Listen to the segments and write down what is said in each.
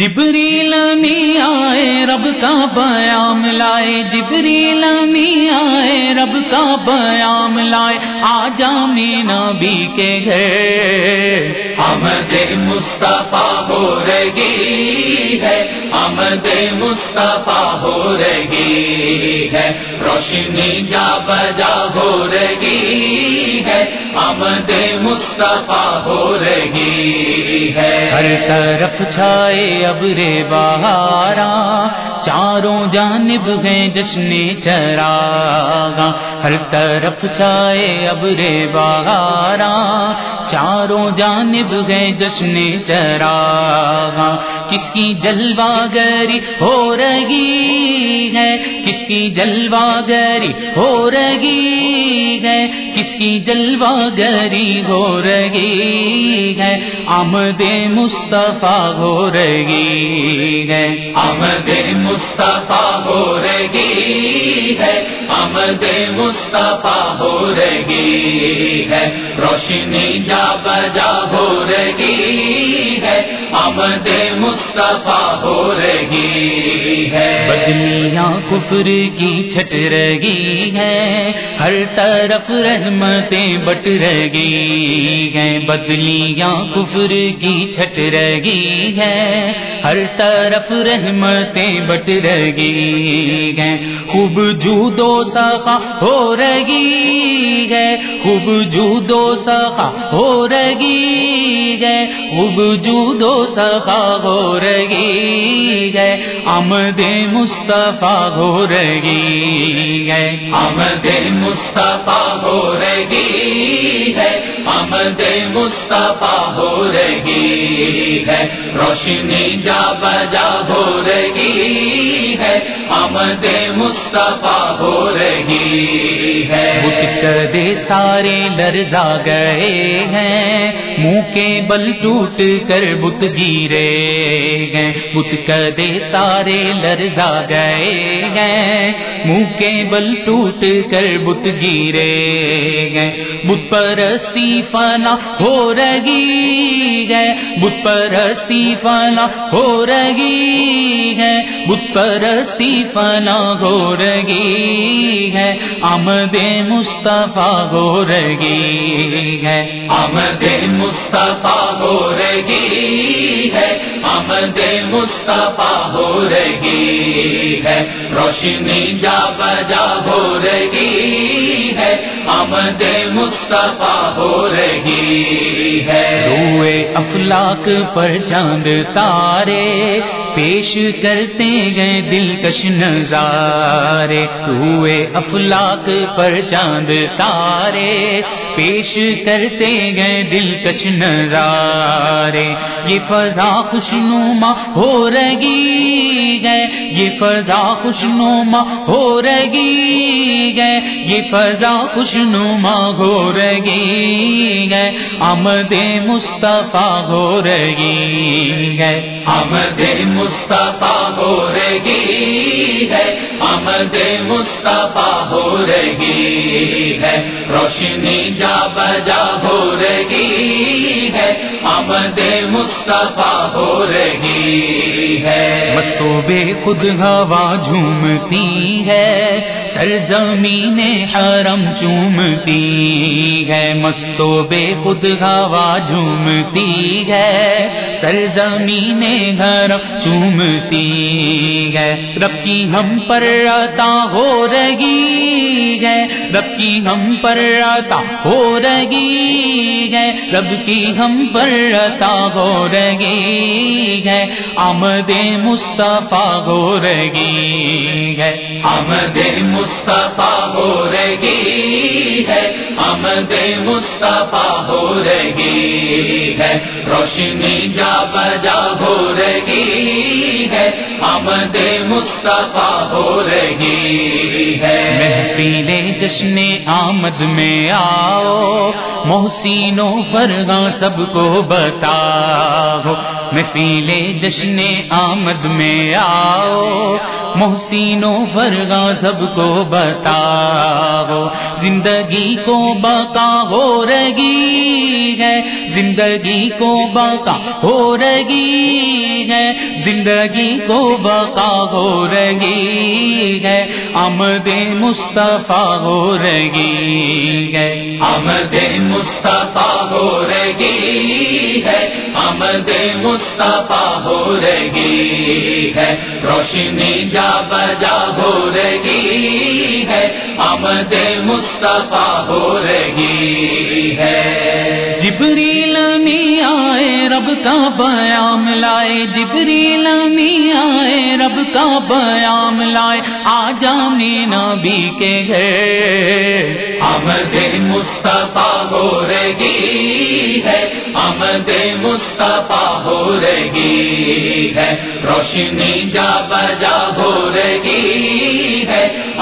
جبری لمی آئے، رب کا بیام لائے۔ جبری لمی آئے، رب کا بیام لائے۔ آ جامی نبی کے گھر۔ آمد مصطفیٰ ہو رہی ہے۔ آمد مصطفیٰ ہو رہی ہے۔ روشنی جا بجا ہو رہی ہے آمد مصطفیٰ ہو رہی ہے۔ ہر طرف چھائے اب رے بہارا، چاروں جانب ہیں جشن چراغا ہر طرف چھائے اب رے بہارا، چاروں جانب گئے جشن چراغا کس کی جلوہ گری ہو رہی ہے؟ کس کی جلوہ گری ہو رہی ہے؟ کس کی جلوہ گری ہو رہی ہے؟ آمد مصطفیٰ ہو رہی ہے۔ آمد مصطفیٰ ہو رہی ہے۔ آمد مصطفیٰ ہو رہی ہے۔ روشنی جا بجا ہو رہی ہے۔ آمد مصطفیٰ ہو رہی ہے۔ بدلیاں کفر کی چھٹ رہی ہے۔ ہر طرف رحمتیں بٹ رہی ہیں۔ بدلیاں کفر کی چھٹ رہی ہے۔ ہر طرف رحمتیں بٹ رہی ہیں۔ خوب جودو سخا ہو رہی ہے۔ خوب جودو سخا ہو رہی ہے۔ خوب جودو سخا ہو رہی ہے آمد مصطفیٰ ہو رہی ہے آمد مصطفیٰ ہو رہی ہے آمد مصطفیٰ ہو رہی ہے روشنی جا بجا ہو رہی ہے آمد مصطفیٰ تباہ ہو رہی ہے۔ بت کدے سارے لرزا گئے ہیں۔ منہ کے بل ٹوٹ کر بت گیرے گئے بت کدے سارے لرزا گئے ہیں۔ منہ کے بل ٹوٹ کر بت گیرے گئے بت پرستی فنا ہو رہی ہے۔ بت پرستی فنا ہو رہی ہے۔ بت پرستی فنا ہو رہی ہے۔ آمد مصطفیٰ ہو رہی ہے۔ آمد مصطفیٰ ہو رہی ہے۔ آمد مصطفیٰ ہو رہی ہے۔ روشنی جا بجا ہو رہی ہے۔ آمد مصطفیٰ ہو رہی ہے۔ روئے افلاک پر چاند تارے۔ پیش کرتے گئے دلکش نظارے ہوئے افلاک پر چاند تارے۔ پیش کرتے گئے دلکش نظارے، یہ فضا خوشنما ہو رہی ہے، یہ فضا خوشنما ہو رہی ہے یہ فضا خوشنما ہو رہی ہے۔ آمد مصطفیٰ ہو رہی ہے۔ آمد مصطفیٰ ہو رہی ہے۔ آمد مصطفیٰ ہو رہی ہے۔ روشنی جا بجا ہو رہی ہے۔ آمد مصطفیٰ ہو رہی ہے۔ مستو بے خود ہوا جھومتی ہے۔ سرزمین حرم چومتی ہے، مستو بے خود ہوا جھومتی ہے۔ سرزمین گھر چومتی ہے۔ رب کی ہم پر عطا ہو رہی ہے۔ رب کی ہم پر عطا ہو رہی ہے۔ رب کی ہم پر عطا ہو رہی ہے۔ آمد مصطفیٰ ہو رہی ہے۔ آمد مصطفیٰ ہو رہی ہے۔ آمد مصطفیٰ ہو رہی ہے۔ روشنی جا بجا ہو رہی ہے۔ آمد مصطفیٰ ہو رہی ہے۔ محفل جشن آمد میں آؤ۔ محسینوں فرغاں سب کو بتاؤ۔ محفل جشن آمد میں آؤ۔ محسینوں فرغاں سب کو بتاؤ۔ زندگی کو بقا ہو رہی ہے۔ زندگی کو بقا ہو رہی ہے، زندگی کو بقا ہو رہی ہے۔ آمد مصطفیٰ ہو رہی ہے۔ آمد مصطفیٰ ہو رہی ہے۔ آمد مصطفیٰ ہو رہی ہے۔ روشنی جا بجا ہو رہی ہے۔ آمد مصطفیٰ ہو رہی ہے۔ جبریل می آئے، رب کا بیام لائے۔ جبریل می آئے، رب کا بیام لائے۔ آجا مینا بھی کے گھر۔ آمد مصطفیٰ ہو رہی ہے۔ آمد مصطفیٰ ہو رہی ہے۔ روشنی جا بجا ہو رہی ہے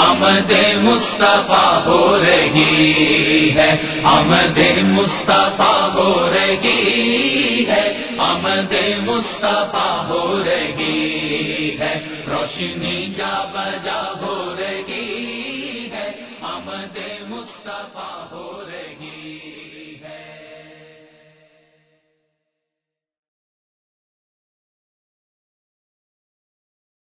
آمد مصطفیٰ ہو رہی ہے۔ آمد مصطفیٰ ہو رہی ہے۔ آمد مصطفیٰ ہو رہی ہے۔ روشنی جا بجا ہو رہی ہے۔ آمد مصطفیٰ ہو رہی